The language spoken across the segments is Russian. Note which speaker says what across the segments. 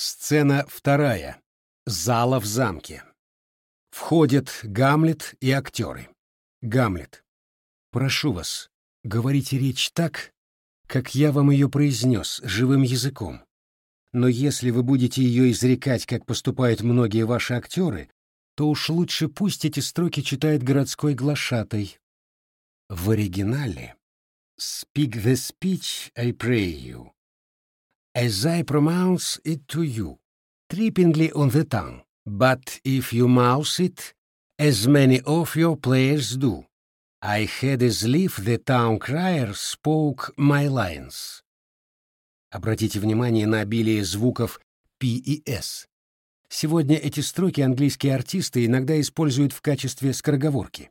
Speaker 1: Сцена вторая. Зала в замке. Входят Гамлет и актеры. Гамлет. Прошу вас, говорите речь так, как я вам ее произнес, живым языком. Но если вы будете ее изрекать, как поступают многие ваши актеры, то уж лучше пусть эти строки читает городской глашатай. В оригинале «Speak the speech, I pray you, as I pronounce it to you, trippingly on the tongue, but if you mouse it, as many of your players do, I had as lief the town crier spoke my lines». Обратите внимание на обилие звуков P и S. Сегодня эти строки английские артисты иногда используют в качестве скороговорки.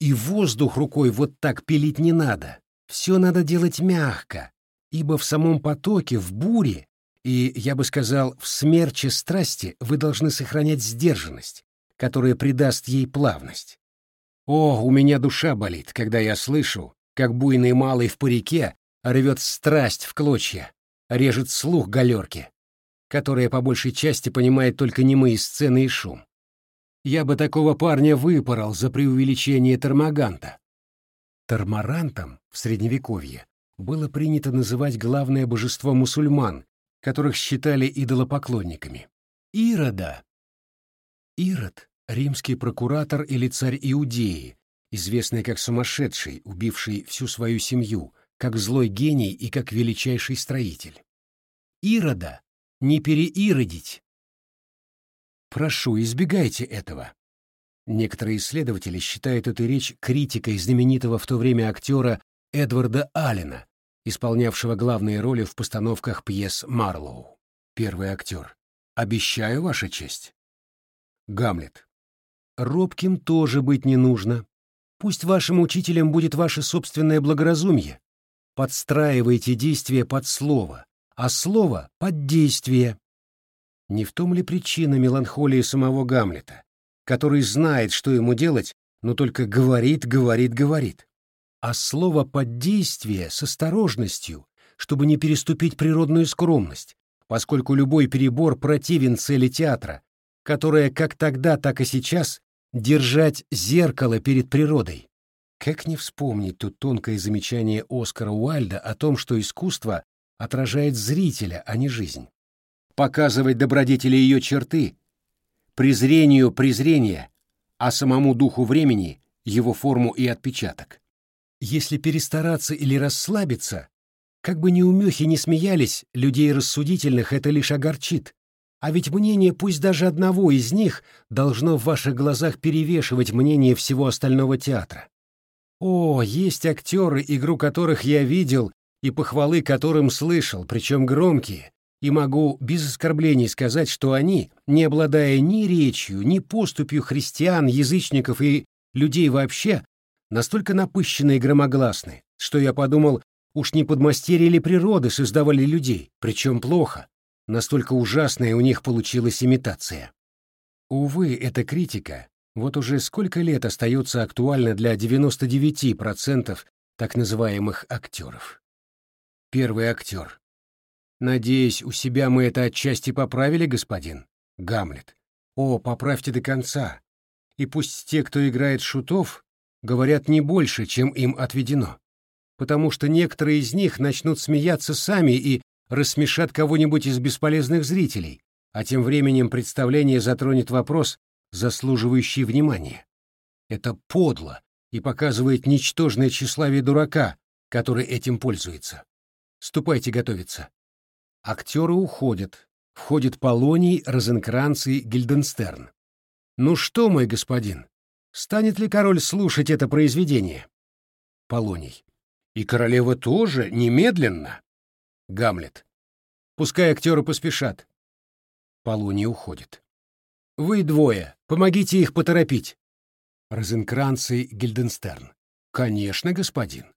Speaker 1: И воздух рукой вот так пилить не надо. Все надо делать мягко, ибо в самом потоке, в буре, и, я бы сказал, в смерче страсти вы должны сохранять сдержанность, которая придаст ей плавность. О, у меня душа болит, когда я слышу, как буйный малый в парике рвет страсть в клочья, режет слух галерки, которая по большей части понимает только немые сцены и шум. Я бы такого парня выпорол за преувеличение термаганта. Тормарантом в Средневековье было принято называть главное божество мусульман, которых считали идолопоклонниками. Ирода. Ирод — римский прокуратор или царь Иудеи, известный как сумасшедший, убивший всю свою семью, как злой гений и как величайший строитель. Ирода не переиродить. Прошу, избегайте этого. Некоторые исследователи считают эту речь критикой знаменитого в то время актера Эдварда Аллена, исполнявшего главные роли в постановках пьес Марлоу. Первый актер. «Обещаю, Ваша честь». Гамлет. Робким тоже быть не нужно. Пусть вашим учителем будет ваше собственное благоразумие. Подстраивайте действие под слово, а слово — под действие. Не в том ли причина меланхолии самого Гамлета? который знает, что ему делать, но только говорит, говорит, говорит. А слово «поддействие» с осторожностью, чтобы не переступить природную скромность, поскольку любой перебор противен цели театра, которая как тогда, так и сейчас держать зеркало перед природой. Как не вспомнить тут тонкое замечание Оскара Уальда о том, что искусство отражает зрителя, а не жизнь. Показывать добродетели ее черты презрению презрение, а самому духу времени его форму и отпечаток. Если перестараться или расслабиться, как бы неумехи не смеялись, людей рассудительных это лишь огорчит. А ведь мнение пусть даже одного из них должно в ваших глазах перевешивать мнение всего остального театра. О, есть актеры, игру которых я видел и похвалы которым слышал, причем громкие, и могу без оскорблений сказать, что они, не обладая ни речью, ни поступью христиан, язычников и людей вообще, настолько напыщенны и громогласны, что я подумал, уж не подмастерье ли природы создавали людей, причем плохо, настолько ужасная у них получилась имитация. Увы, эта критика вот уже сколько лет остается актуальна для 99% так называемых актеров. Первый актер. Надеюсь, у себя мы это отчасти поправили, господин? Гамлет. О, поправьте до конца. И пусть те, кто играет шутов, говорят не больше, чем им отведено. Потому что некоторые из них начнут смеяться сами и рассмешат кого-нибудь из бесполезных зрителей, а тем временем представление затронет вопрос, заслуживающий внимания. Это подло и показывает ничтожное тщеславие дурака, который этим пользуется. Ступайте готовиться. Актеры уходят. Входит Полоний, Розенкранц и Гильденстерн. «Ну что, мой господин, станет ли король слушать это произведение?» Полоний. «И королева тоже, немедленно!» Гамлет. «Пускай актеры поспешат». Полоний уходит. «Вы двое, помогите их поторопить». Розенкранц и Гильденстерн. «Конечно, господин».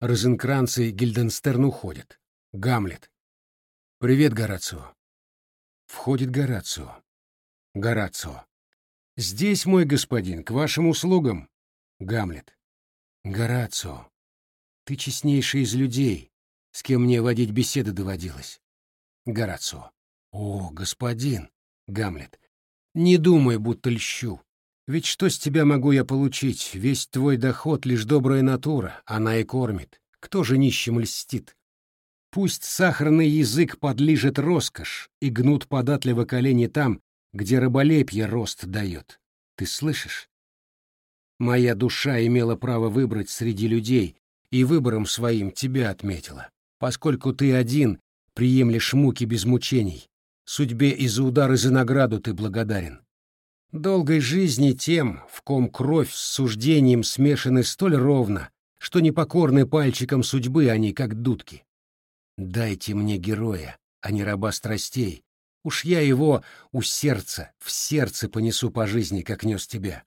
Speaker 1: Розенкранц и Гильденстерн уходят. Гамлет. «Привет, Горацио». Входит Горацио. Горацио. «Здесь, мой господин, к вашим услугам». Гамлет. «Горацио, ты честнейший из людей, с кем мне водить беседы доводилось». Горацио. О, господин, Гамлет, не думай, будто льщу. Ведь что с тебя могу я получить? Весь твой доход — лишь добрая натура, она и кормит. Кто же нищим льстит? Пусть сахарный язык подлижет роскошь, и гнут податливо колени там, где рыболепье рост дает. Ты слышишь? Моя душа имела право выбрать среди людей, и выбором своим тебя отметила. Поскольку ты один приемлешь муки без мучений, судьбе и за удар и за награду ты благодарен. Долгой жизни тем, в ком кровь с суждением смешаны столь ровно, что непокорны пальчиком судьбы они, как дудки. Дайте мне героя, а не раба страстей. Уж я его у сердца, в сердце понесу по жизни, как нес тебя.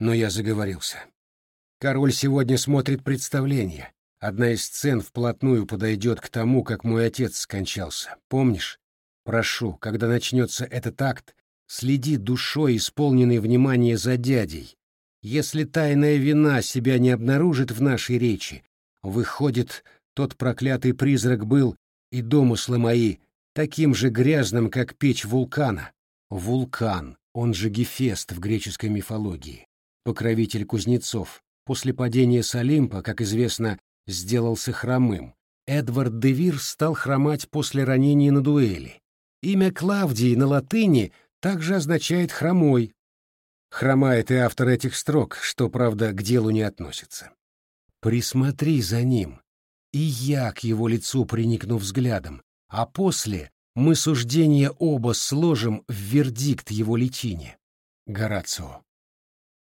Speaker 1: Но я заговорился. Король сегодня смотрит представление. Одна из сцен вплотную подойдет к тому, как мой отец скончался. Помнишь? Прошу, когда начнется этот акт, Следи душой, исполненной внимания за дядей. Если тайная вина себя не обнаружит в нашей речи, выходит, тот проклятый призрак был, и домыслы мои, таким же грязным, как печь вулкана. Вулкан, он же Гефест в греческой мифологии, покровитель кузнецов, после падения с Олимпа, как известно, сделался хромым. Эдвард де Вир стал хромать после ранения на дуэли. Имя Клавдии на латыни также означает «хромой». Хромает и автор этих строк, что, правда, к делу не относится. Присмотри за ним, и я к его лицу приникну взглядом, а после мы суждение оба сложим в вердикт его личине. Горацио.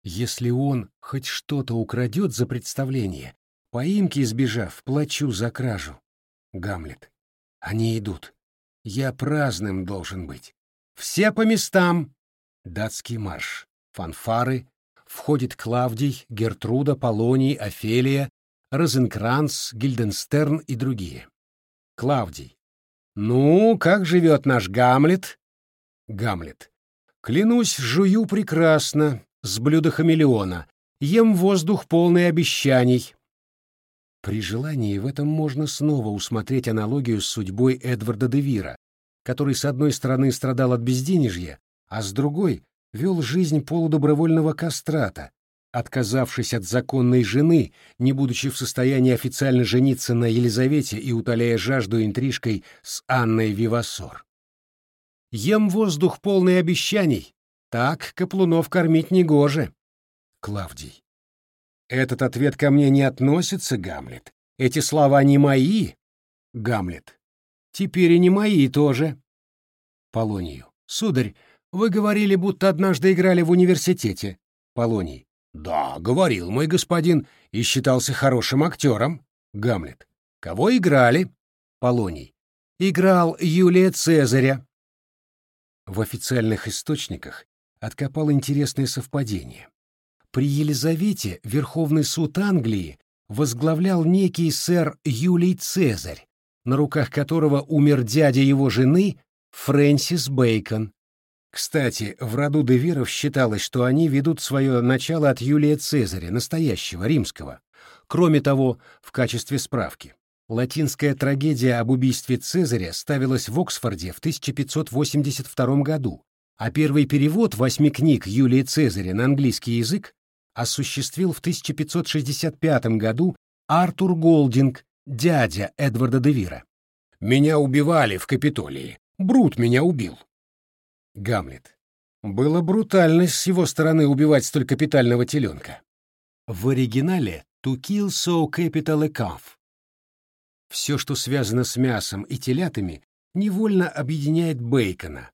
Speaker 1: Если он хоть что-то украдет за представление, поимки избежав, плачу за кражу. Гамлет. Они идут. Я праздным должен быть. Все по местам. Датский марш. Фанфары. Входит Клавдий, Гертруда, Полоний, Офелия, Розенкранц, Гильденстерн и другие. Клавдий. «Ну, как живет наш Гамлет?» Гамлет. «Клянусь, жую прекрасно, с блюда хамелеона, ем воздух полный обещаний». При желании в этом можно снова усмотреть аналогию с судьбой Эдварда де Вира, который с одной стороны страдал от безденежья, а с другой вел жизнь полудобровольного кастрата, отказавшись от законной жены, не будучи в состоянии официально жениться на Елизавете и утоляя жажду интрижкой с Анной Вивасор. «Ем воздух полный обещаний. Так Каплунов кормить негоже». Клавдий. «Этот ответ ко мне не относится, Гамлет. Эти слова не мои». Гамлет. Теперь и не мои тоже. Полонию. Сударь, вы говорили, будто однажды играли в университете. Полоний. Да, говорил мой господин, и считался хорошим актером. Гамлет. Кого играли? Полоний. Играл Юлия Цезаря. В официальных источниках откопал интересное совпадение. При Елизавете Верховный суд Англии возглавлял некий сэр Юлий Цезарь, на руках которого умер дядя его жены Фрэнсис Бэйкон. Кстати, в роду Девиров считалось, что они ведут свое начало от Юлия Цезаря, настоящего, римского. Кроме того, в качестве справки, латинская трагедия об убийстве Цезаря ставилась в Оксфорде в 1582 году, а первый перевод восьми книг Юлия Цезаря на английский язык осуществил в 1565 году Артур Голдинг, дядя Эдварда де Вира. «Меня убивали в Капитолии. Брут меня убил». Гамлет. Было брутальность с его стороны убивать столь капитального теленка. В оригинале «To kill so capital a calf». Все, что связано с мясом и телятами, невольно объединяет Бейкона.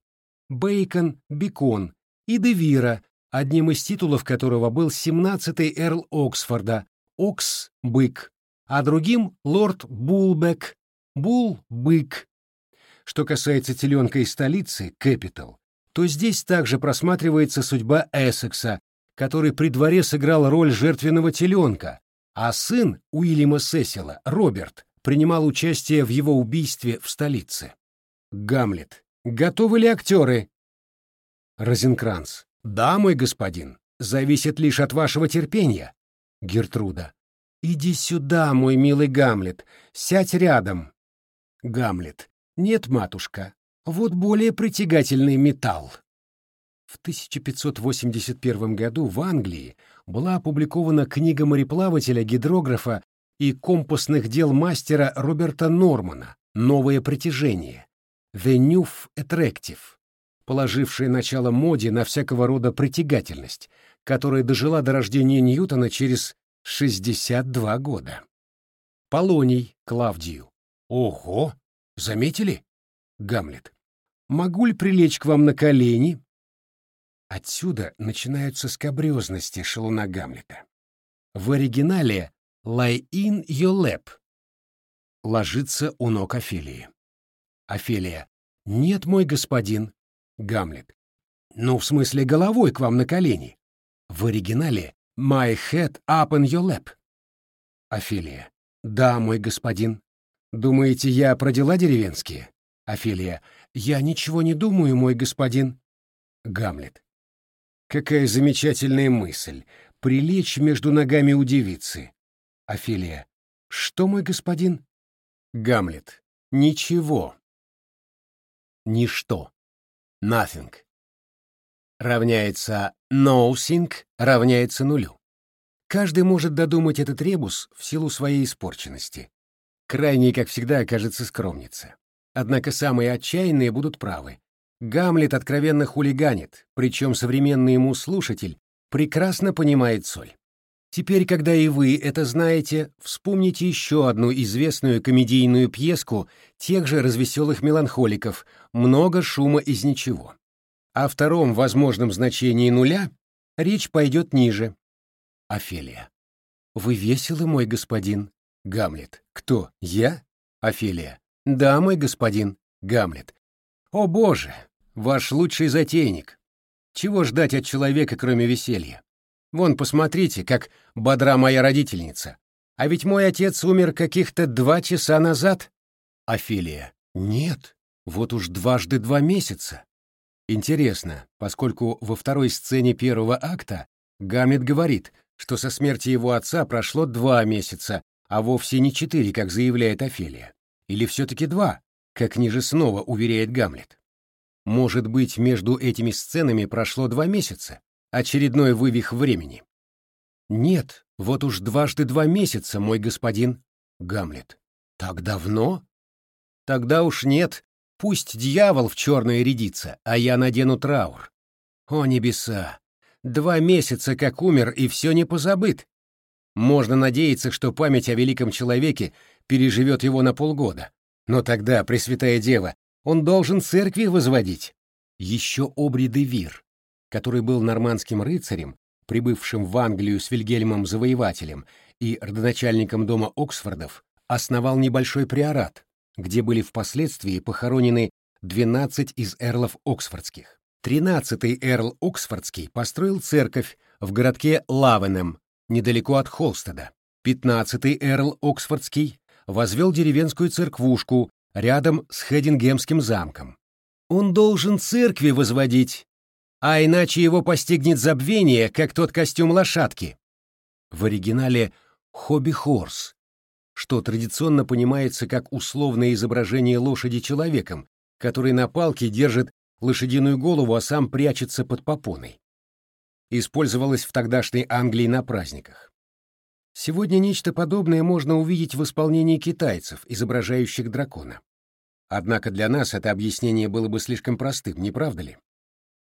Speaker 1: Бейкон — Бекон и Девира, одним из титулов которого был 17-й эрл Оксфорда, Окс — бык, а другим — лорд Булбек, Бул-бык. Что касается теленка из столицы, Кэпитал, то здесь также просматривается судьба Эссекса, который при дворе сыграл роль жертвенного теленка, а сын Уильяма Сесила, Роберт, принимал участие в его убийстве в столице. Гамлет. Готовы ли актеры? Розенкранц. Да, мой господин. Зависит лишь от вашего терпения. Гертруда. «Иди сюда, мой милый Гамлет, сядь рядом». Гамлет. «Нет, матушка, Вот более притягательный металл. В 1581 году в Англии была опубликована книга мореплавателя-гидрографа и компасных дел мастера Роберта Нормана «Новое притяжение» «The New Attractive», положившая начало моде на всякого рода притягательность, которая дожила до рождения Ньютона через 62 года. Полоний Клавдию. Ого! Заметили? Гамлет. Могу ли прилечь к вам на колени? Отсюда начинаются скобрезности шалуна Гамлета. В оригинале «lie in your lap» — ложится у ног Офелии. Офелия. «Нет, мой господин». Гамлет. «Ну, в смысле, головой к вам на колени». В оригинале «my head up in your lap». Офелия. «Да, мой господин». «Думаете, я про дела деревенские?» Офелия. «Я ничего не думаю, мой господин». Гамлет. «Какая замечательная мысль! Прилечь между ногами у девицы!» Офелия. «Что, мой господин?» Гамлет. «Ничего». Ничто. Nothing. Равняется nothing равняется нулю. Каждый может додумать этот ребус в силу своей испорченности. Крайней, как всегда, окажется скромница. Однако самые отчаянные будут правы. Гамлет откровенно хулиганит, причем современный ему слушатель прекрасно понимает соль. Теперь, когда и вы это знаете, вспомните еще одну известную комедийную пьеску тех же развеселых меланхоликов «Много шума из ничего». О втором возможном значении нуля речь пойдет ниже. Офелия. «Вы веселы, мой господин?» Гамлет. «Кто? Я?» Офелия. «Да, мой господин, Гамлет. О, Боже, ваш лучший затейник. Чего ждать от человека, кроме веселья? Вон, посмотрите, как бодра моя родительница. А ведь мой отец умер каких-то два часа назад. Офелия. Нет, вот уж дважды два месяца. Интересно, поскольку во второй сцене первого акта Гамлет говорит, что со смерти его отца прошло два месяца, а вовсе не четыре, как заявляет Офелия. Или все-таки два, как ниже снова уверяет Гамлет? Может быть, между этими сценами прошло два месяца? Очередной вывих времени? Нет, вот уж дважды два месяца, мой господин. Гамлет. Так давно? Тогда уж нет. Пусть дьявол в черное рядится, а я надену траур. О, небеса! Два месяца как умер, и все не позабыт. Можно надеяться, что память о великом человеке переживет его на полгода. Но тогда, Пресвятая Дева, он должен церкви возводить. Еще Обри де Вир, который был нормандским рыцарем, прибывшим в Англию с Вильгельмом Завоевателем и родоначальником дома Оксфордов, основал небольшой приорат, где были впоследствии похоронены 12 из эрлов Оксфордских. Тринадцатый эрл Оксфордский построил церковь в городке Лавенем, недалеко от Холстеда. Пятнадцатый эрл Оксфордский возвел деревенскую церквушку рядом с Хедингемским замком. Он должен церкви возводить, а иначе его постигнет забвение, как тот костюм лошадки. В оригинале «хобби-хорс», что традиционно понимается как условное изображение лошади человеком, который на палке держит лошадиную голову, а сам прячется под попоной. Использовалось в тогдашней Англии на праздниках. Сегодня нечто подобное можно увидеть в исполнении китайцев, изображающих дракона. Однако для нас это объяснение было бы слишком простым, не правда ли?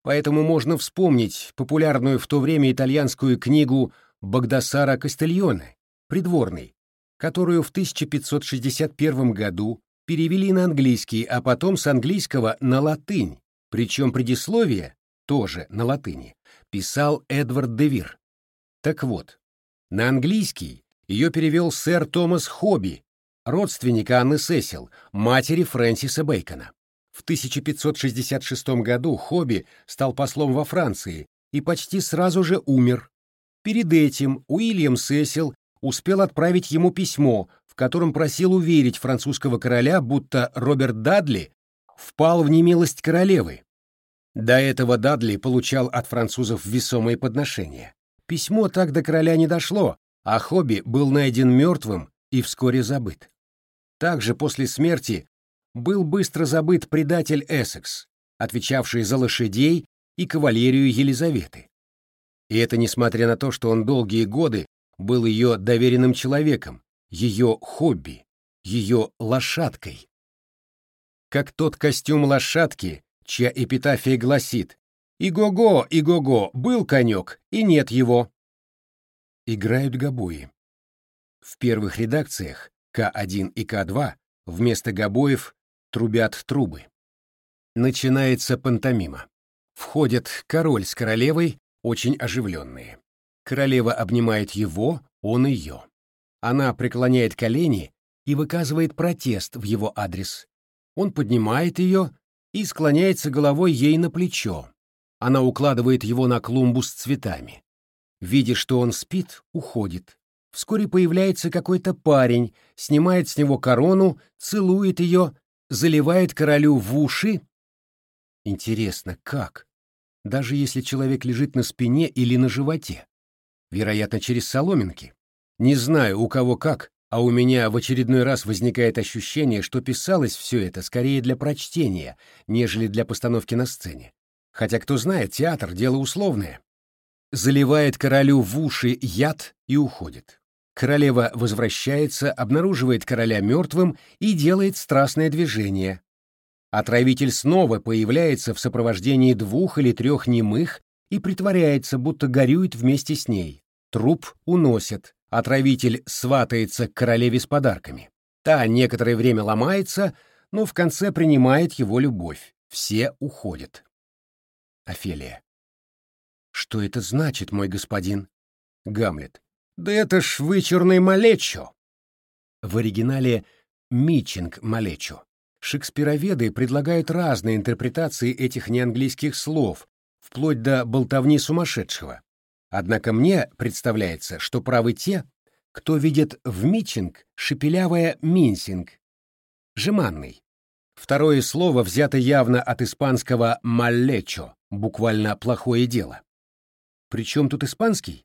Speaker 1: Поэтому можно вспомнить популярную в то время итальянскую книгу Багдасара Кастельоне «Придворный», которую в 1561 году перевели на английский, а потом с английского на латынь, причем предисловие, тоже на латыни, писал Эдвард Девир. Так вот, на английский ее перевел сэр Томас Хобби, родственника Анны Сесил, матери Фрэнсиса Бэкона. В 1566 году Хобби стал послом во Франции и почти сразу же умер. Перед этим Уильям Сесил успел отправить ему письмо, в котором просил уверить французского короля, будто Роберт Дадли впал в немилость королевы. До этого Дадли получал от французов весомые подношения. Письмо так до короля не дошло, а Хобби был найден мертвым и вскоре забыт. Также после смерти был быстро забыт предатель Эссекс, отвечавший за лошадей и кавалерию Елизаветы. И это несмотря на то, что он долгие годы был ее доверенным человеком, ее хобби, ее лошадкой. Как тот костюм лошадки, чья эпитафия гласит «Иго-го, иго-го, был конек, и нет его». Играют гобои. В первых редакциях К1 и К2 вместо гобоев трубят трубы. Начинается пантомима. Входят король с королевой, очень оживленные. Королева обнимает его, он ее. Она преклоняет колени и выказывает протест в его адрес. Он поднимает ее и склоняется головой ей на плечо. Она укладывает его на клумбу с цветами. Видя, что он спит, уходит. Вскоре появляется какой-то парень, снимает с него корону, целует ее, заливает королю в уши. Интересно, как? Даже если человек лежит на спине или на животе. Вероятно, через соломинки. Не знаю, у кого как, а у меня в очередной раз возникает ощущение, что писалось все это скорее для прочтения, нежели для постановки на сцене. Хотя, кто знает, театр — дело условное. Заливает королю в уши яд и уходит. Королева возвращается, обнаруживает короля мертвым и делает страстное движение. Отравитель снова появляется в сопровождении двух или трех немых и притворяется, будто горюет вместе с ней. Труп уносят. Отравитель сватается к королеве с подарками. Та некоторое время ломается, но в конце принимает его любовь. Все уходят. Офелия. Что это значит, мой господин? Гамлет. Да это ж вычурный малечо. В оригинале «митчинг малечо». Шекспироведы предлагают разные интерпретации этих неанглийских слов, вплоть до болтовни сумасшедшего. Однако мне представляется, что правы те, кто видит в митчинг шепелявое «минсинг», жеманный. Второе слово взято явно от испанского «маллечо», буквально «плохое дело». Причем тут испанский?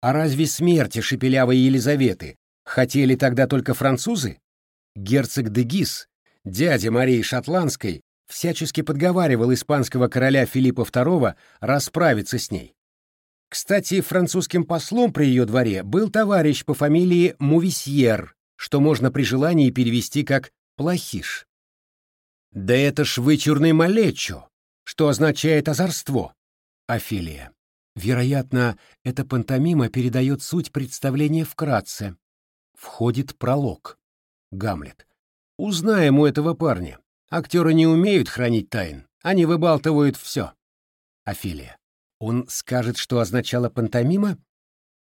Speaker 1: А разве смерти шепелявой Елизаветы хотели тогда только французы? Герцог де Гис, дядя Марии Шотландской, всячески подговаривал испанского короля Филиппа II расправиться с ней. Кстати, французским послом при ее дворе был товарищ по фамилии Мувисьер, что можно при желании перевести как «плохиш». Да это ж вычурный малечо, что означает озорство. Офелия. Вероятно, эта пантомима передает суть представления вкратце. Входит пролог. Гамлет. Узнаем у этого парня. Актеры не умеют хранить тайн, они выбалтывают все. Офелия. Он скажет, что означала пантомима?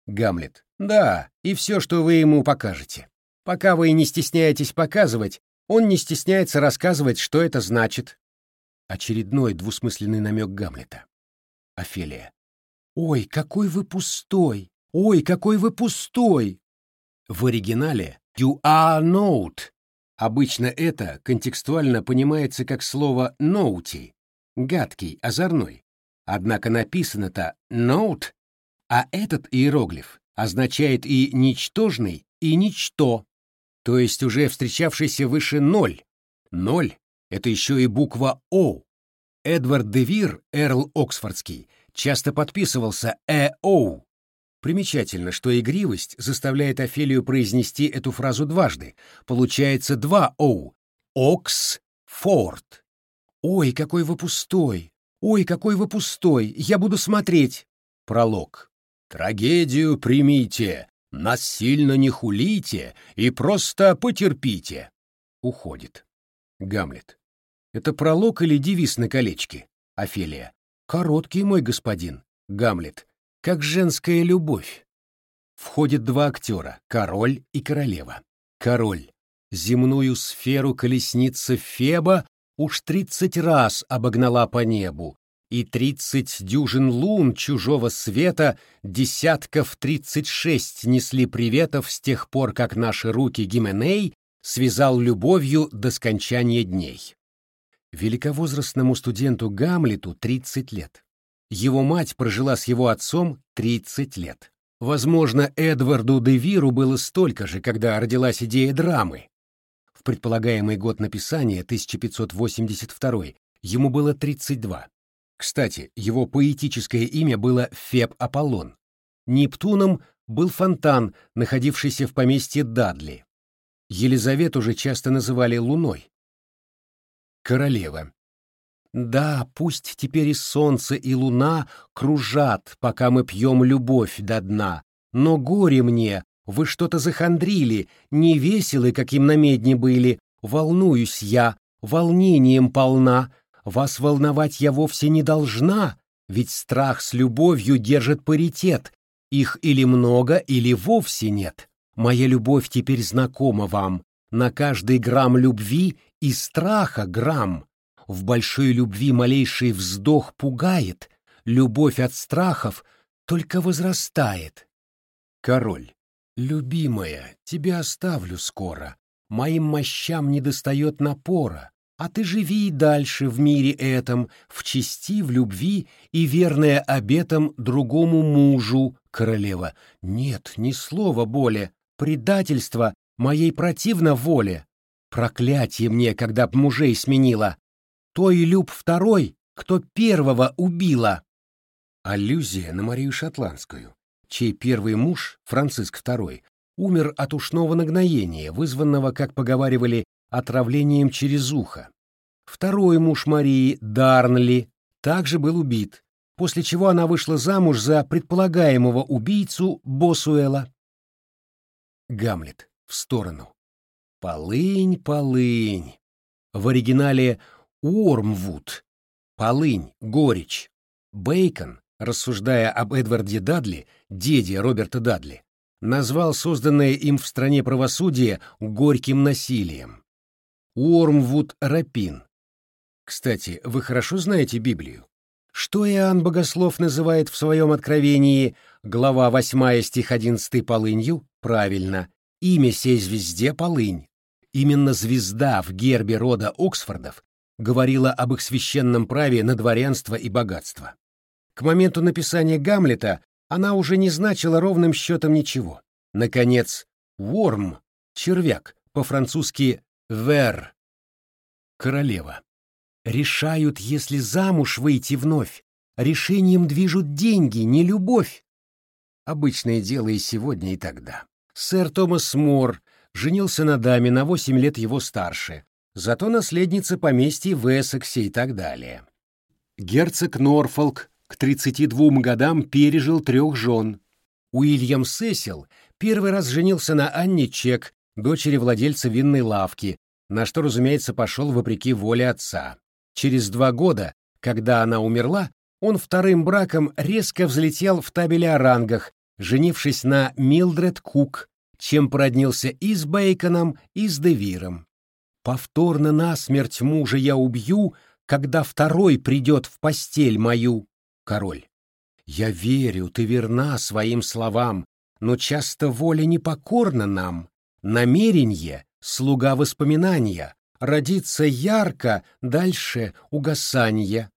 Speaker 1: Гамлет. Да, и все, что вы ему покажете. Пока вы не стесняетесь показывать, он не стесняется рассказывать, что это значит. Очередной двусмысленный намек Гамлета. Офелия. «Ой, какой вы пустой! Ой, какой вы пустой!» В оригинале «you are note». Обычно это контекстуально понимается как слово «ноути» — гадкий, озорной. Однако написано-то «note», а этот иероглиф означает и «ничтожный», и «ничто», то есть уже встречавшийся выше «ноль». «Ноль» — это еще и буква «О». Эдвард де Вир, Эрл Оксфордский, часто подписывался «э-оу». Примечательно, что игривость заставляет Офелию произнести эту фразу дважды. Получается два «оу». «Оксфорд». «Ой, какой вы пустой! «Ой, какой вы пустой! Я буду смотреть!» Пролог. «Трагедию примите, нас сильно не хулите и просто потерпите!» Уходит. Гамлет. «Это пролог или девиз на колечке?» Офелия. «Короткий, мой господин». Гамлет. «Как женская любовь». Входят два актера, король и королева. Король. Земную сферу колесница Феба уж тридцать раз обогнала по небу, и тридцать дюжин лун чужого света десятков тридцать шесть несли приветов с тех пор, как наши руки Гименей связал любовью до скончания дней. Великовозрастному студенту Гамлету тридцать лет. Его мать прожила с его отцом тридцать лет. Возможно, Эдварду де Виру было столько же, когда родилась идея драмы, предполагаемый год написания, 1582, ему было 32. Кстати, его поэтическое имя было Феб Аполлон. Нептуном был фонтан, находившийся в поместье Дадли. Елизавету уже часто называли Луной. Королева. Да, пусть теперь и солнце, и луна кружат, пока мы пьем любовь до дна, но горе мне, вы что-то захандрили, невеселы, каким на медне были, волнуюсь я, волнением полна, вас волновать я вовсе не должна, ведь страх с любовью держит паритет, их или много, или вовсе нет. Моя любовь теперь знакома вам, на каждый грамм любви и страха грамм. В большой любви малейший вздох пугает, любовь от страхов только возрастает. Король. «Любимая, тебя оставлю скоро. Моим мощам недостает напора, а ты живи и дальше в мире этом, в чести, в любви и верная обетам другому мужу, королева. Нет, ни слова более, предательство моей противно воле. Проклятие мне, когда б мужей сменила. Той люб второй, кто первого убила». Аллюзия на Марию Шотландскую чей первый муж, Франциск II, умер от ушного нагноения, вызванного, как поговаривали, отравлением через ухо. Второй муж Марии, Дарнли, также был убит, после чего она вышла замуж за предполагаемого убийцу Босуэла. Гамлет. В сторону. Полынь, полынь. В оригинале Уормвуд. Полынь, горечь. Бейкон рассуждая об Эдварде Дадли, деде Роберта Дадли, назвал созданное им в стране правосудие горьким насилием. Уормвуд Рапин. Кстати, вы хорошо знаете Библию? Что Иоанн Богослов называет в своем откровении, глава 8 стих 11 полынью? Правильно, имя сей звезде полынь. Именно звезда в гербе рода Оксфордов говорила об их священном праве на дворянство и богатство. К моменту написания Гамлета она уже не значила ровным счетом ничего. Наконец, «worm» — червяк, по-французски «ver» — королева. Решают, если замуж выйти вновь. Решением движут деньги, не любовь. Обычное дело и сегодня, и тогда. Сэр Томас Мор женился на даме на восемь лет его старше, зато наследница поместья в Эссексе и так далее. Герцог Норфолк к 32 годам пережил трех жен. Уильям Сесил первый раз женился на Анне Чек, дочери владельца винной лавки, на что, разумеется, пошел вопреки воле отца. Через два года, когда она умерла, он вторым браком резко взлетел в табеле о рангах, женившись на Милдред Кук, чем породнился и с Бейконом, и с Девиром. «Повторно насмерть мужа я убью, когда второй придет в постель мою», Король. Я верю, ты верна своим словам, но часто воля непокорна нам. Намеренье — слуга воспоминания, родится ярко, дальше угасанье.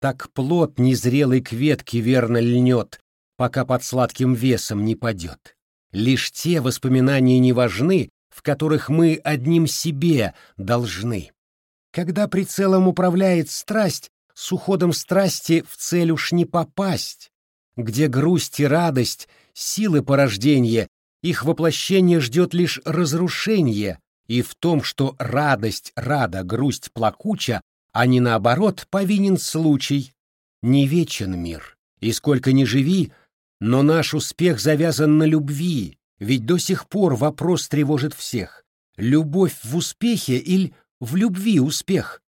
Speaker 1: Так плод незрелой кветки верно льнет, пока под сладким весом не падет. Лишь те воспоминания не важны, в которых мы одним себе должны. Когда прицелом управляет страсть, с уходом страсти в цель уж не попасть, где грусть и радость, силы порождения, их воплощение ждет лишь разрушение, и в том, что радость рада, грусть плакуча, а не наоборот, повинен случай. Не вечен мир, и сколько ни живи, но наш успех завязан на любви, ведь до сих пор вопрос тревожит всех. Любовь в успехе или в любви успех?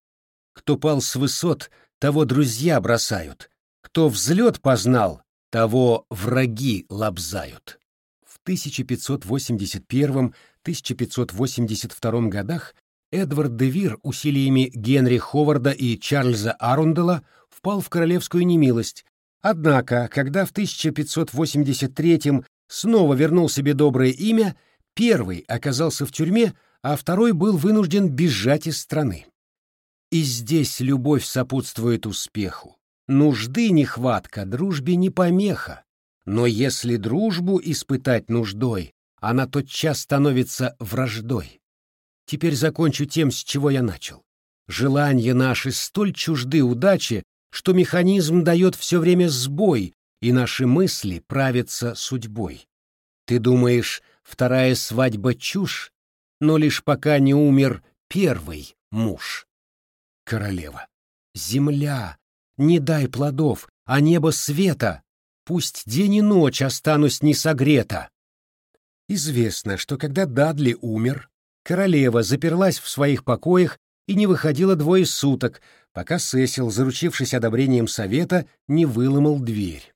Speaker 1: Кто пал с высот — того друзья бросают. Кто взлет познал, того враги лобзают. В 1581-1582 годах Эдвард де Вир усилиями Генри Ховарда и Чарльза Арундела впал в королевскую немилость. Однако, когда в 1583 снова вернул себе доброе имя, первый оказался в тюрьме, а второй был вынужден бежать из страны. И здесь любовь сопутствует успеху. Нужды нехватка, дружбе не помеха. Но если дружбу испытать нуждой, она тотчас становится враждой. Теперь закончу тем, с чего я начал. Желания наши столь чужды удачи, что механизм дает все время сбой, и наши мысли правятся судьбой. Ты думаешь, вторая свадьба чушь, но лишь пока не умер первый муж. Королева. Земля, не дай плодов, а небо света. Пусть день и ночь останусь не согрета. Известно, что когда Дадли умер, королева заперлась в своих покоях и не выходила двое суток, пока Сесил, заручившись одобрением совета, не выломал дверь.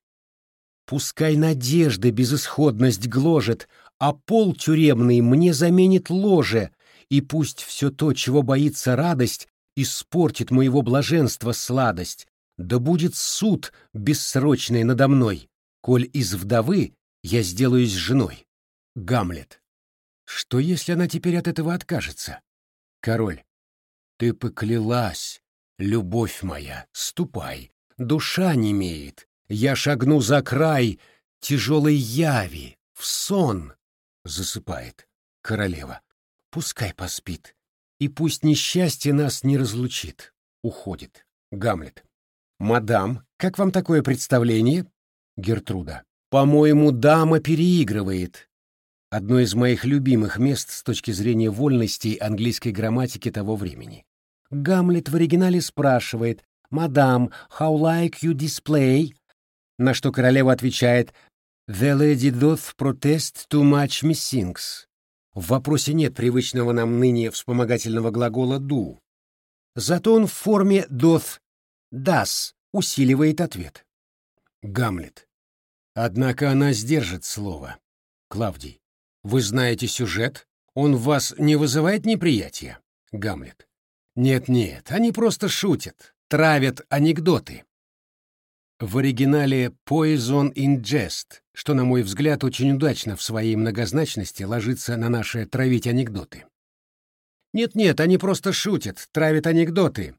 Speaker 1: Пускай надежда безысходность гложет, а пол тюремный мне заменит ложе, и пусть все то, чего боится радость, испортит моего блаженства сладость, да будет суд бессрочный надо мной, коль из вдовы я сделаюсь женой. Гамлет. Что, если она теперь от этого откажется? Король. Ты поклялась, любовь моя, ступай. Душа не имеет. Я шагну за край тяжелой яви, в сон. Засыпает. Королева. Пускай поспит. И пусть несчастье нас не разлучит. Уходит. Гамлет. «Мадам, как вам такое представление?» Гертруда. «По-моему, дама переигрывает. Одно из моих любимых мест с точки зрения вольностей английской грамматики того времени. Гамлет в оригинале спрашивает «Мадам, how like you display?» На что королева отвечает «The lady doth protest too much missings». В вопросе нет привычного нам ныне вспомогательного глагола «do». Зато он в форме «doth» «das» усиливает ответ. Гамлет. Однако она сдержит слово. Клавдий. Вы знаете сюжет? Он в вас не вызывает неприятия? Гамлет. Нет-нет, они просто шутят, травят анекдоты. В оригинале «Poison in Jest», что, на мой взгляд, очень удачно в своей многозначности ложится на наши «травить анекдоты». Нет-нет, они просто шутят, травят анекдоты.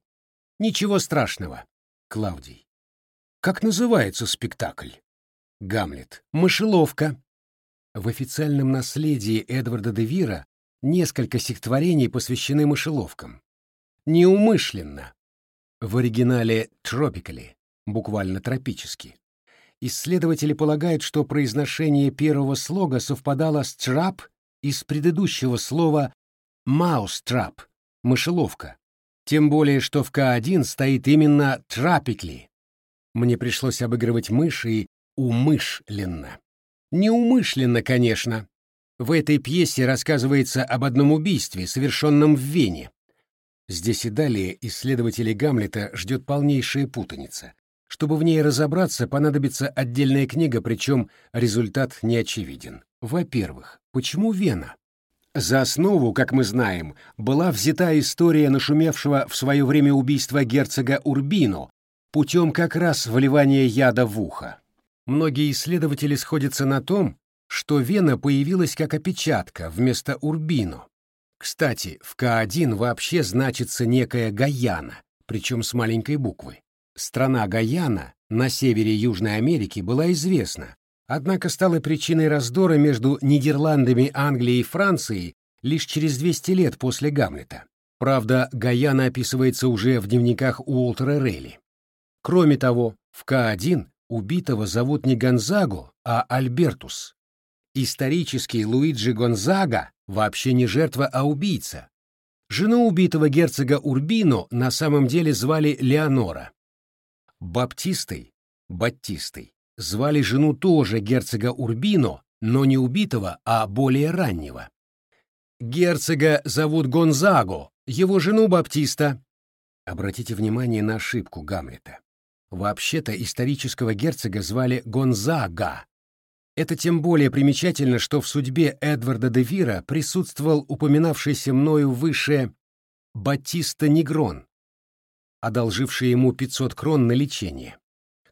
Speaker 1: Ничего страшного. Клавдий. Как называется спектакль? Гамлет. Мышеловка. В официальном наследии Эдварда де Вира несколько стихотворений посвящены мышеловкам. Неумышленно. В оригинале «тропикали», буквально «тропически». Исследователи полагают, что произношение первого слога совпадало с «трап» из предыдущего слова «mousetrap» — «мышеловка», тем более, что в К1 стоит именно «трапикли». Мне пришлось обыгрывать мышь и умышленно. Неумышленно, конечно. В этой пьесе рассказывается об одном убийстве, совершенном в Вене. Здесь и далее исследователей Гамлета ждет полнейшая путаница. Чтобы в ней разобраться, понадобится отдельная книга, причем результат не очевиден. Во-первых, почему Вена? За основу, как мы знаем, была взята история нашумевшего в свое время убийства герцога Урбино путем как раз вливания яда в ухо. Многие исследователи сходятся на том, что вена появилась как опечатка вместо Урбино. Кстати, в К1 вообще значится некая Гаяна, причем с маленькой буквы. Страна Гаяна на севере Южной Америки была известна, однако стала причиной раздора между Нидерландами, Англией и Францией лишь через 200 лет после Гамлета. Правда, Гаяна описывается уже в дневниках Уолтера Рейли. Кроме того, в К1 убитого зовут не Гонзагу, а Альбертус. Исторический Луиджи Гонзага вообще не жертва, а убийца. Жену убитого герцога Урбино на самом деле звали Леонора. Баптистой, Баттистой, звали жену тоже герцога Урбино, но не убитого, а более раннего. Герцога зовут Гонзаго, его жену Баптиста. Обратите внимание на ошибку Гамлета. Вообще-то исторического герцога звали Гонзага. Это тем более примечательно, что в судьбе Эдварда де Вира присутствовал упоминавшийся мною выше Батиста Негрон, одолживший ему 500 крон на лечение.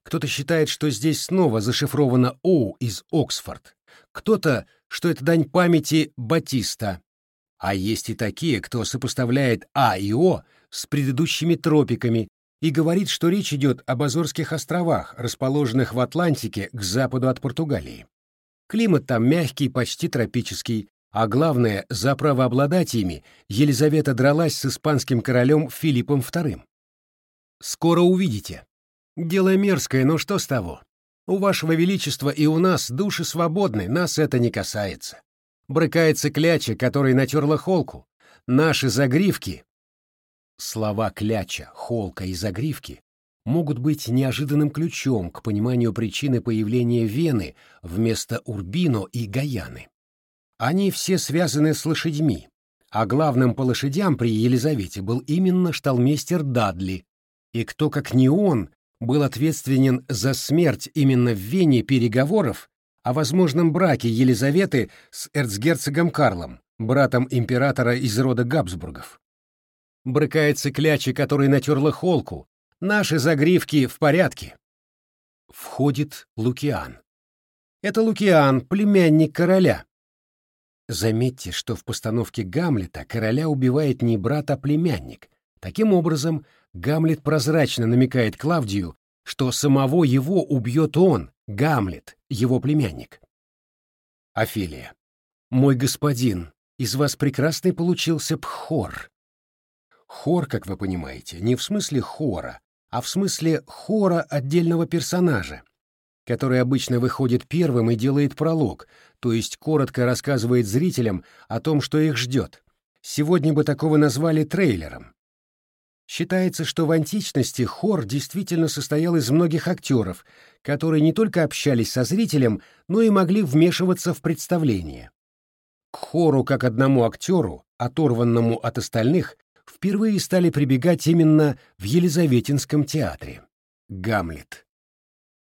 Speaker 1: Кто-то считает, что здесь снова зашифровано «О» из Оксфорд, кто-то, что это дань памяти Батиста, а есть и такие, кто сопоставляет А и О с предыдущими тропиками и говорит, что речь идет об Азорских островах, расположенных в Атлантике к западу от Португалии. Климат там мягкий, почти тропический, А главное, за право обладать ими Елизавета дралась с испанским королем Филиппом II. Скоро увидите. Дело мерзкое, но что с того? У вашего величества и у нас души свободны, нас это не касается. Брыкается кляча, который натерла холку. Наши загривки... Слова кляча, холка и загривки могут быть неожиданным ключом к пониманию причины появления Вены вместо Урбино и Гаяны. Они все связаны с лошадьми, а главным по лошадям при Елизавете был именно шталмейстер Дадли, и кто, как не он, был ответственен за смерть именно в Вене переговоров о возможном браке Елизаветы с эрцгерцогом Карлом, братом императора из рода Габсбургов. Брыкается кляча, который натерла холку, наши загривки в порядке. Входит Лукиан. Это Лукиан, племянник короля, Заметьте, что в постановке Гамлета короля убивает не брат, а племянник. Таким образом, Гамлет прозрачно намекает Клавдию, что самого его убьет он, Гамлет, его племянник. Офелия. «Мой господин, из вас прекрасный получился пхор». Хор, как вы понимаете, не в смысле хора, а в смысле хора отдельного персонажа, который обычно выходит первым и делает пролог, то есть коротко рассказывает зрителям о том, что их ждет. Сегодня бы такого назвали трейлером. Считается, что в античности хор действительно состоял из многих актеров, которые не только общались со зрителем, но и могли вмешиваться в представление. К хору как одному актеру, оторванному от остальных, впервые стали прибегать именно в Елизаветинском театре. Гамлет.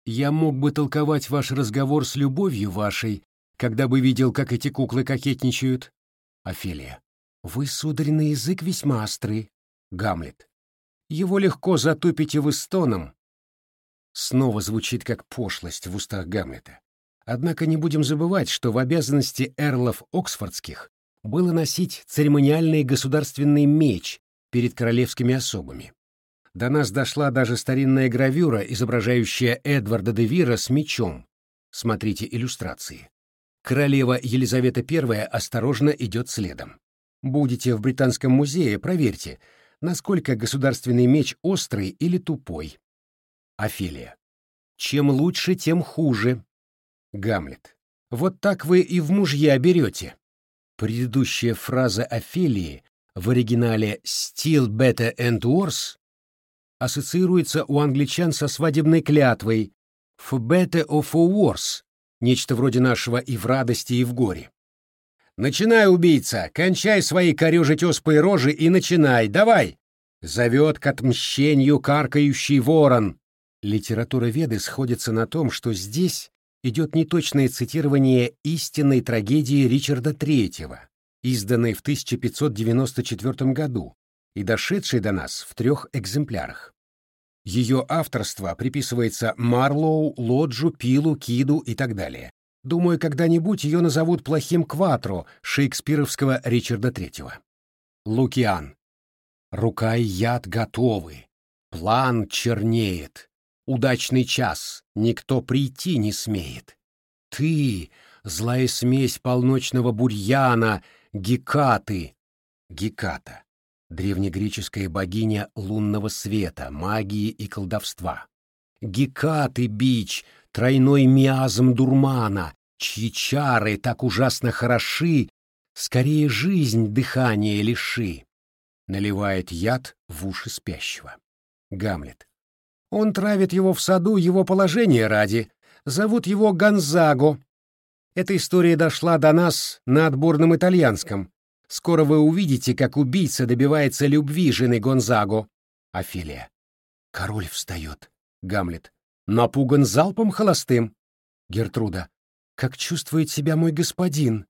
Speaker 1: Я мог бы толковать ваш разговор с любовью вашей, когда бы видел, как эти куклы кокетничают. Офелия. Вы, сударь, на язык весьма острый. Гамлет. Его легко затупите вы стоном. Снова звучит как пошлость в устах Гамлета. Однако не будем забывать, что в обязанности эрлов Оксфордских было носить церемониальный государственный меч перед королевскими особами. До нас дошла даже старинная гравюра, изображающая Эдварда де Вира с мечом. Смотрите иллюстрации. Королева Елизавета I осторожно идет следом. Будете в Британском музее, проверьте, насколько государственный меч острый или тупой. Офелия. Чем лучше, тем хуже. Гамлет. Вот так вы и в мужья берете. Предыдущая фраза Офелии в оригинале «Still better and worse» ассоциируется у англичан со свадебной клятвой «for better or for worse», нечто вроде нашего и в радости, и в горе. «Начинай, убийца! Кончай свои корежить оспые рожи и начинай! Давай!» Зовет к отмщению каркающий ворон. Литература Веды сходится на том, что здесь идет неточное цитирование истинной трагедии Ричарда III, изданной в 1594 году, и дошедшей до нас в трех экземплярах. Ее авторство приписывается Марлоу, Лоджу, Пилу, Киду и так далее. Думаю, когда-нибудь ее назовут плохим кватро шекспировского Ричарда III. Лукиан. Рука и яд готовы. План чернеет. Удачный час. Никто прийти не смеет. Ты, злая смесь полночного бурьяна, Гекаты. Геката древнегреческая богиня лунного света, магии и колдовства. Гекаты бич, тройной миазм дурмана, чьи чары так ужасно хороши, скорее жизнь дыхания лиши. Наливает яд в уши спящего. Гамлет. Он травит его в саду его положения ради. Зовут его Гонзаго. Эта история дошла до нас на отборном итальянском. Скоро вы увидите, как убийца добивается любви жены Гонзаго. Офелия. Король встает. Гамлет. Напуган залпом холостым. Гертруда. Как чувствует себя мой господин?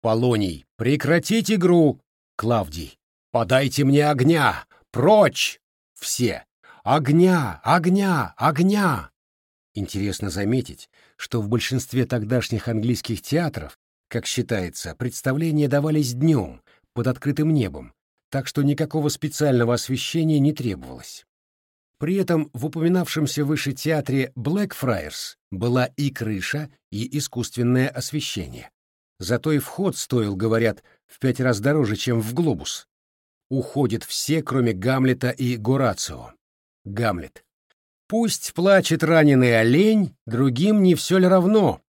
Speaker 1: Полоний. Прекратить игру. Клавдий. Подайте мне огня. Прочь. Все. Огня, огня, огня. Интересно заметить, что в большинстве тогдашних английских театров как считается, представления давались днем, под открытым небом, так что никакого специального освещения не требовалось. При этом в упоминавшемся выше театре Blackfriars была и крыша, и искусственное освещение. Зато и вход стоил, говорят, в пять раз дороже, чем в глобус. Уходят все, кроме Гамлета и Горацио. Гамлет. Пусть плачет раненый олень, другим не все ли равно.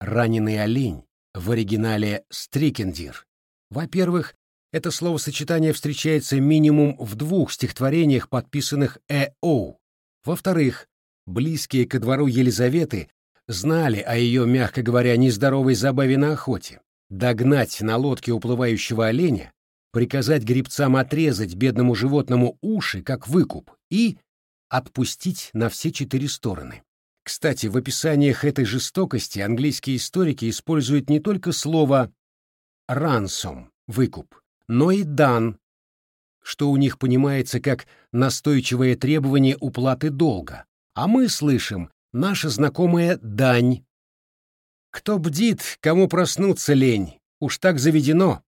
Speaker 1: Раненый олень в оригинале стрикендир. Во-первых, это словосочетание встречается минимум в двух стихотворениях, подписанных Э.О. Во-вторых, близкие ко двору Елизаветы знали о ее, мягко говоря, нездоровой забаве на охоте. Догнать на лодке уплывающего оленя, приказать гребцам отрезать бедному животному уши, как выкуп, и отпустить на все четыре стороны. Кстати, в описаниях этой жестокости английские историки используют не только слово «ransom» — «выкуп», но и «дан», что у них понимается как настойчивое требование уплаты долга, а мы слышим наша знакомая дань. Кто бдит, кому проснуться лень, уж так заведено.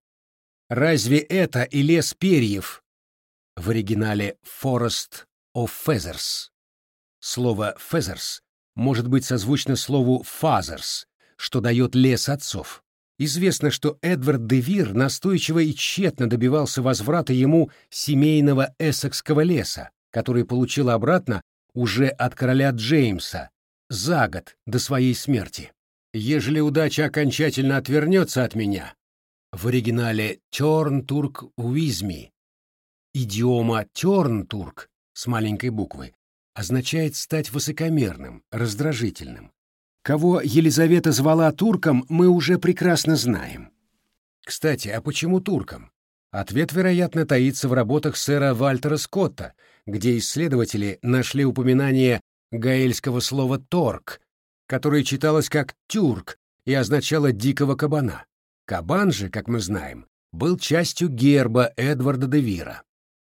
Speaker 1: Разве это и лес перьев? В оригинале «Forest of Feathers». Слово «feathers» может быть созвучно слову «fathers», что дает лес отцов. Известно, что Эдвард де Вир настойчиво и тщетно добивался возврата ему семейного эссекского леса, который получил обратно уже от короля Джеймса за год до своей смерти. Ежели удача окончательно отвернется от меня, в оригинале «Тёрн-турк уизми», идиома «Тёрн-турк» с маленькой буквы означает стать высокомерным, раздражительным. Кого Елизавета звала турком, мы уже прекрасно знаем. Кстати, а почему турком? Ответ, вероятно, таится в работах сэра Вальтера Скотта, где исследователи нашли упоминание гаэльского слова «торг», которое читалось как «тюрк» и означало «дикого кабана». Кабан же, как мы знаем, был частью герба Эдварда де Вира,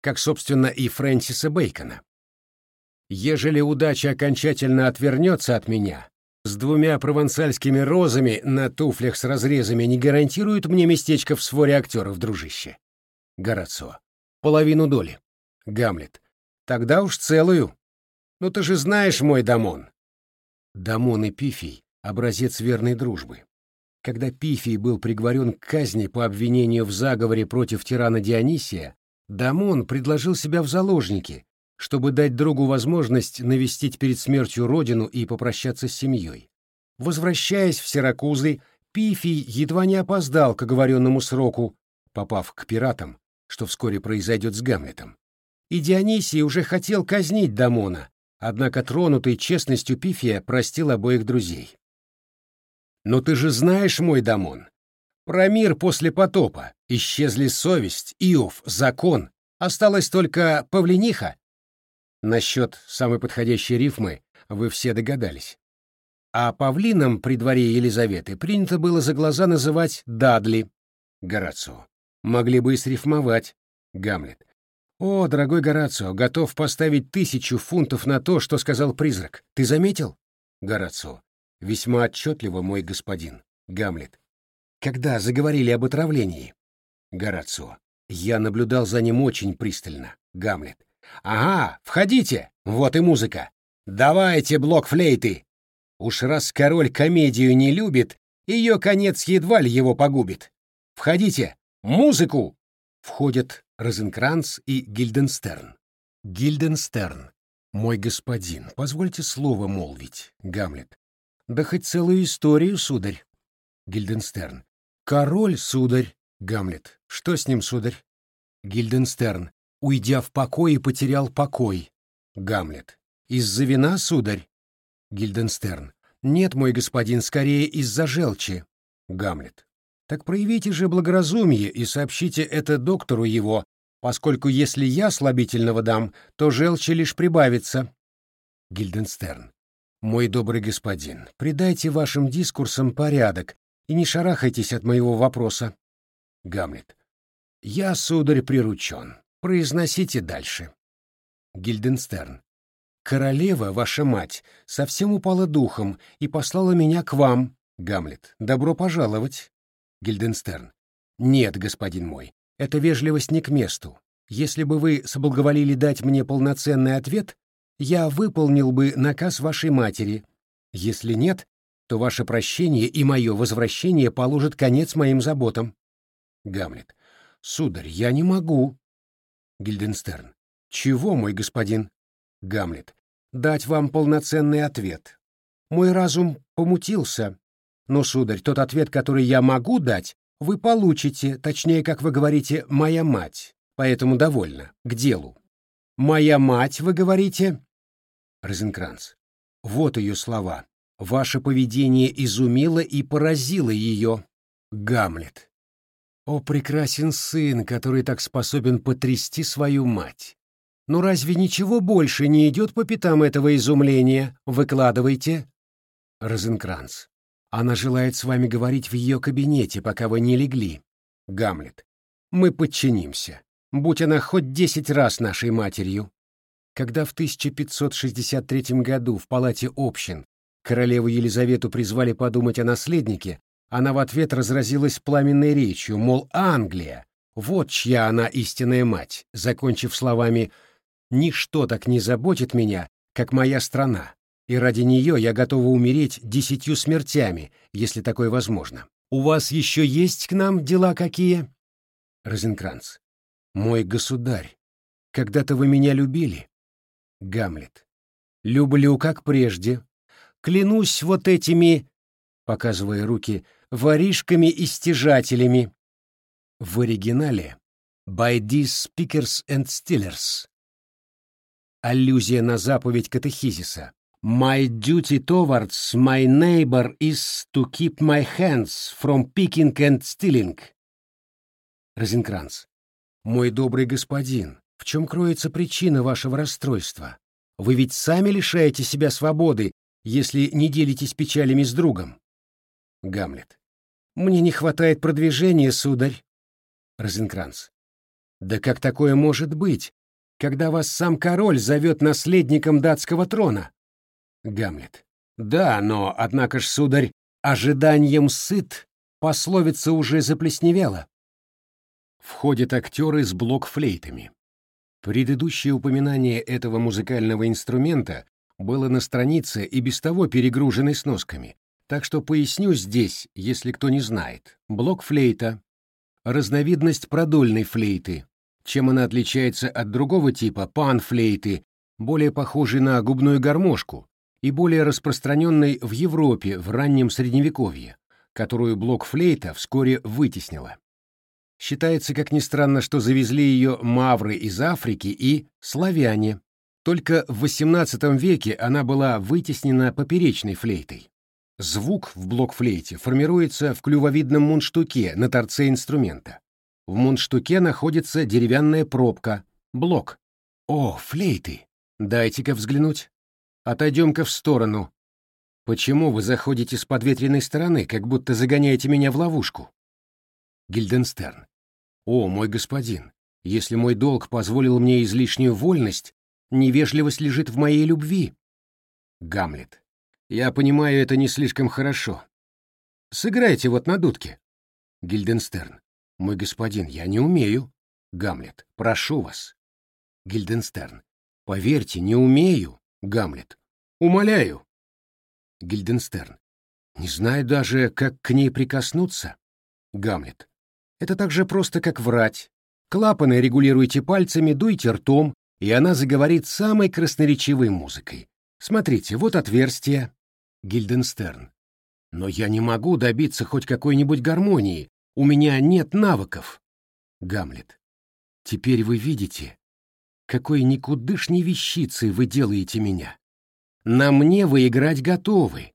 Speaker 1: как, собственно, и Фрэнсиса Бейкона. Ежели удача окончательно отвернется от меня, с двумя провансальскими розами на туфлях с разрезами не гарантирует мне местечко в своре актеров, дружище. Горацио. Половину доли. Гамлет. Тогда уж целую. Ну ты же знаешь мой Дамон. Дамон и Пифий — образец верной дружбы. Когда Пифий был приговорен к казни по обвинению в заговоре против тирана Дионисия, Дамон предложил себя в заложники, чтобы дать другу возможность навестить перед смертью родину и попрощаться с семьей. Возвращаясь в Сиракузы, Пифий едва не опоздал к оговоренному сроку, попав к пиратам, что вскоре произойдет с Гамлетом. И Дионисий уже хотел казнить Дамона, однако тронутый честностью Пифия простил обоих друзей. «Но ты же знаешь, мой Дамон, про мир после потопа исчезли совесть, Иов, закон, осталась только павлиниха Насчет самой подходящей рифмы вы все догадались. А павлином при дворе Елизаветы принято было за глаза называть Дадли. Горацио. Могли бы и срифмовать. Гамлет. О, дорогой Горацио, готов поставить тысячу фунтов на то, что сказал призрак. Ты заметил? Горацио. Весьма отчетливо, мой господин. Гамлет. Когда заговорили об отравлении? Горацио. Я наблюдал за ним очень пристально. Гамлет. «Ага, входите! Вот и музыка! Давайте блок флейты! Уж раз король комедию не любит, ее конец едва ли его погубит! Входите! Музыку!» Входят Розенкранц и Гильденстерн. Гильденстерн. «Мой господин, позвольте слово молвить, Гамлет. Да хоть целую историю, сударь». Гильденстерн. «Король, сударь». Гамлет. «Что с ним, сударь?» Гильденстерн уйдя в покой, потерял покой. Гамлет. Из-за вина, сударь? Гильденстерн. Нет, мой господин, скорее из-за желчи. Гамлет. Так проявите же благоразумие и сообщите это доктору его, поскольку если я слабительного дам, то желчи лишь прибавится. Гильденстерн. Мой добрый господин, придайте вашим дискурсам порядок и не шарахайтесь от моего вопроса. Гамлет. Я, сударь, приручен. Произносите дальше. Гильденстерн. Королева, ваша мать, совсем упала духом и послала меня к вам. Гамлет. Добро пожаловать. Гильденстерн. Нет, господин мой, эта вежливость не к месту. Если бы вы соблаговолили дать мне полноценный ответ, я выполнил бы наказ вашей матери. Если нет, то ваше прощение и мое возвращение положат конец моим заботам. Гамлет. Сударь, я не могу. Гильденстерн. Чего, мой господин? Гамлет. Дать вам полноценный ответ. Мой разум помутился. Но, сударь, тот ответ, который я могу дать, вы получите, точнее, как вы говорите, моя мать. Поэтому довольно. К делу. Моя мать, вы говорите? Розенкранц. Вот ее слова. Ваше поведение изумило и поразило ее. Гамлет. О, прекрасен сын, который так способен потрясти свою мать. Но разве ничего больше не идет по пятам этого изумления? Выкладывайте. Розенкранц. Она желает с вами говорить в ее кабинете, пока вы не легли. Гамлет. Мы подчинимся. Будь она хоть десять раз нашей матерью. Когда в 1563 году в Палате общин королеву Елизавету призвали подумать о наследнике, она в ответ разразилась пламенной речью, мол, Англия, вот чья она истинная мать, закончив словами «Ничто так не заботит меня, как моя страна, и ради нее я готова умереть десятью смертями, если такое возможно. У вас еще есть к нам дела какие?» Розенкранц. «Мой государь, когда-то вы меня любили?» Гамлет. «Люблю, как прежде. Клянусь вот этими, показывая руки, воришками и стяжателями». В оригинале «By these speakers and stealers». Аллюзия на заповедь катехизиса. My duty towards my neighbor is to keep my hands from picking and stealing. Розенкранц. Мой добрый господин, в чем кроется причина вашего расстройства? Вы ведь сами лишаете себя свободы, если не делитесь печалями с другом. Гамлет. Мне не хватает продвижения, сударь. Розенкранц. Да как такое может быть, когда вас сам король зовет наследником датского трона? Гамлет. Да, но, однако ж, сударь, ожиданием сыт, пословица уже заплесневела. Входят актеры с блокфлейтами. Предыдущее упоминание этого музыкального инструмента было на странице и без того перегруженной сносками, так что поясню здесь, если кто не знает. Блокфлейта — разновидность продольной флейты. Чем она отличается от другого типа панфлейты, более похожей на губную гармошку, и более распространенной в Европе в раннем Средневековье, которую блокфлейта вскоре вытеснила. Считается, как ни странно, что завезли ее мавры из Африки и славяне. Только в XVIII веке она была вытеснена поперечной флейтой. Звук в блокфлейте формируется в клювовидном мундштуке на торце инструмента. В мундштуке находится деревянная пробка, блок. О, флейты! Дайте-ка взглянуть. Отойдем-ка в сторону. Почему вы заходите с подветренной стороны, как будто загоняете меня в ловушку? Гильденстерн. О, мой господин, если мой долг позволил мне излишнюю вольность, невежливость лежит в моей любви. Гамлет. Я понимаю, это не слишком хорошо. Сыграйте вот на дудке. Гильденстерн. Мой господин, я не умею. Гамлет. Прошу вас. Гильденстерн. Поверьте, не умею. Гамлет. Умоляю. Гильденстерн. Не знаю даже, как к ней прикоснуться. Гамлет. Это так же просто, как врать. Клапаны регулируйте пальцами, дуйте ртом, и она заговорит самой красноречивой музыкой. Смотрите, вот отверстие. Гильденстерн. Но я не могу добиться хоть какой-нибудь гармонии. У меня нет навыков. Гамлет. Теперь вы видите, какой никудышней вещицей вы делаете меня. На мне вы играть готовы.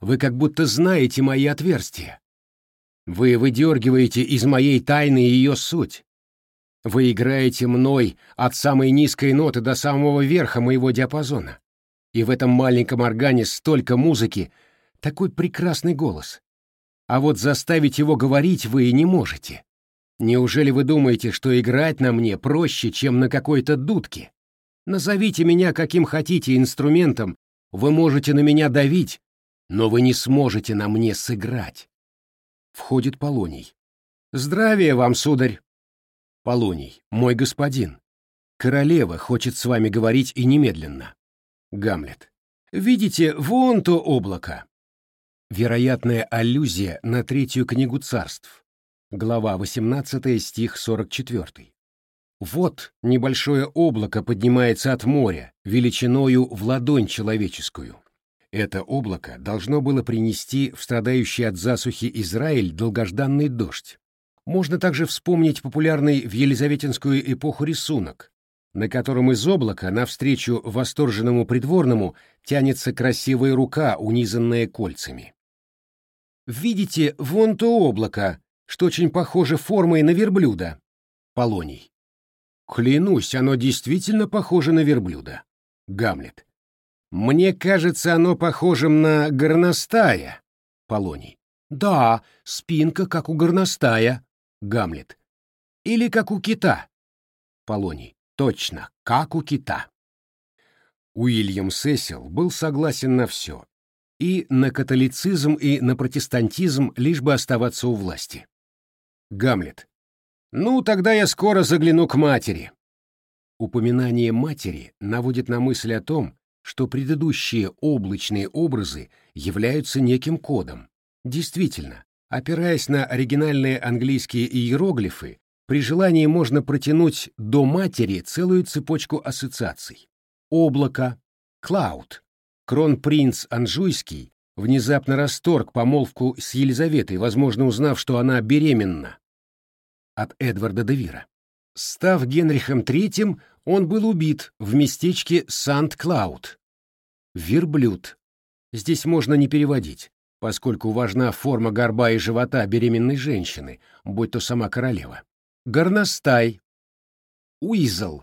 Speaker 1: Вы как будто знаете мои отверстия. Вы выдергиваете из моей тайны ее суть. Вы играете мной от самой низкой ноты до самого верха моего диапазона. И в этом маленьком органе столько музыки, такой прекрасный голос. А вот заставить его говорить вы и не можете. Неужели вы думаете, что играть на мне проще, чем на какой-то дудке? Назовите меня каким хотите инструментом, вы можете на меня давить, но вы не сможете на мне сыграть. Входит Полоний. Здравия вам, сударь. Полоний, мой господин. Королева хочет с вами говорить и немедленно. Гамлет. Видите, вон то облако. Вероятная аллюзия на третью книгу царств. Глава 18, стих 44. Вот небольшое облако поднимается от моря, величиною в ладонь человеческую. Это облако должно было принести в страдающий от засухи Израиль долгожданный дождь. Можно также вспомнить популярный в Елизаветинскую эпоху рисунок, на котором из облака навстречу восторженному придворному тянется красивая рука, унизанная кольцами. «Видите, вон то облако, что очень похоже формой на верблюда?» Полоний. Клянусь, оно действительно похоже на верблюда. Гамлет. Мне кажется, оно похожим на горностая. Полоний. Да, спинка, как у горностая. Гамлет. Или как у кита. Полоний. Точно, как у кита. Уильям Сесил был согласен на все. И на католицизм, и на протестантизм, лишь бы оставаться у власти. Гамлет. «Ну, тогда я скоро загляну к матери». Упоминание матери наводит на мысль о том, что предыдущие облачные образы являются неким кодом. Действительно, опираясь на оригинальные английские иероглифы, при желании можно протянуть до матери целую цепочку ассоциаций. Облако, клауд, кронпринц Анжуйский внезапно расторг помолвку с Елизаветой, возможно, узнав, что она беременна от Эдварда де Вира. Став Генрихом III, он был убит в местечке Сант-Клауд. Верблюд. Здесь можно не переводить, поскольку важна форма горба и живота беременной женщины, будь то сама королева. Горностай. Уизл.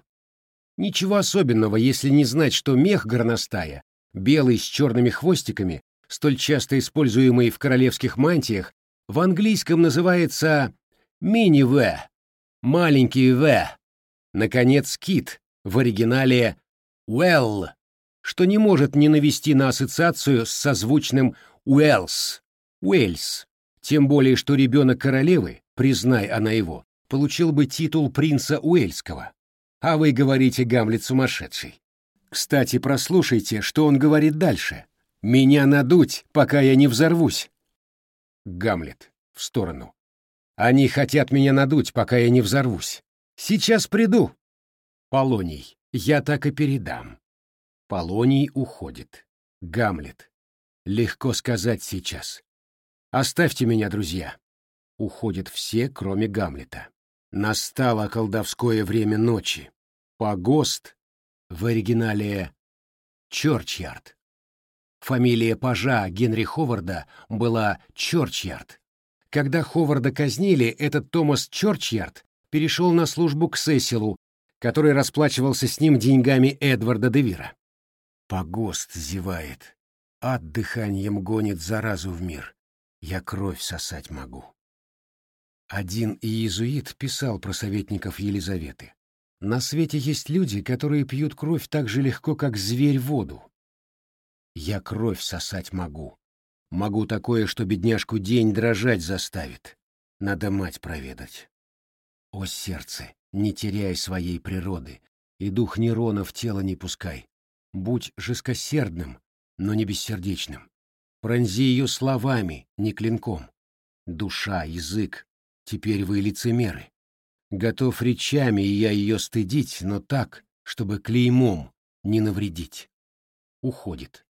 Speaker 1: Ничего особенного, если не знать, что мех горностая, белый с черными хвостиками, столь часто используемый в королевских мантиях, в английском называется Мини-В, маленький В, наконец, кит, в оригинале well, что не может не навести на ассоциацию с созвучным Уэльс, Уэльс, тем более что ребенок королевы, признай она его, получил бы титул принца Уэльского. А вы говорите, Гамлет сумасшедший. Кстати, прослушайте, что он говорит дальше. «Меня надуть, пока я не взорвусь». Гамлет. В сторону. Они хотят меня надуть, пока я не взорвусь. Сейчас приду. Полоний. Я так и передам. Полоний уходит. Гамлет. Легко сказать сейчас. Оставьте меня, друзья. Уходят все, кроме Гамлета. Настало колдовское время ночи. Погост в оригинале Чорчьярд. Фамилия пажа Генри Ховарда была Чорчьярд. Когда Ховарда казнили, этот Томас Чорчьярд перешел на службу к Сесилу, который расплачивался с ним деньгами Эдварда де Вира. Погост зевает. Ад дыханием гонит заразу в мир. Я кровь сосать могу. Один иезуит писал про советников Елизаветы. На свете есть люди, которые пьют кровь так же легко, как зверь воду. Я кровь сосать могу, Могу такое, что бедняжку день дрожать заставит. Надо мать проведать. О, сердце, не теряй своей природы, и дух Нерона в тело не пускай. Будь жескосердным, но не бессердечным. Пронзи ее словами, не клинком. Душа, язык, теперь вы лицемеры. Готов речами я ее стыдить, но так, чтобы клеймом не навредить. Уходит.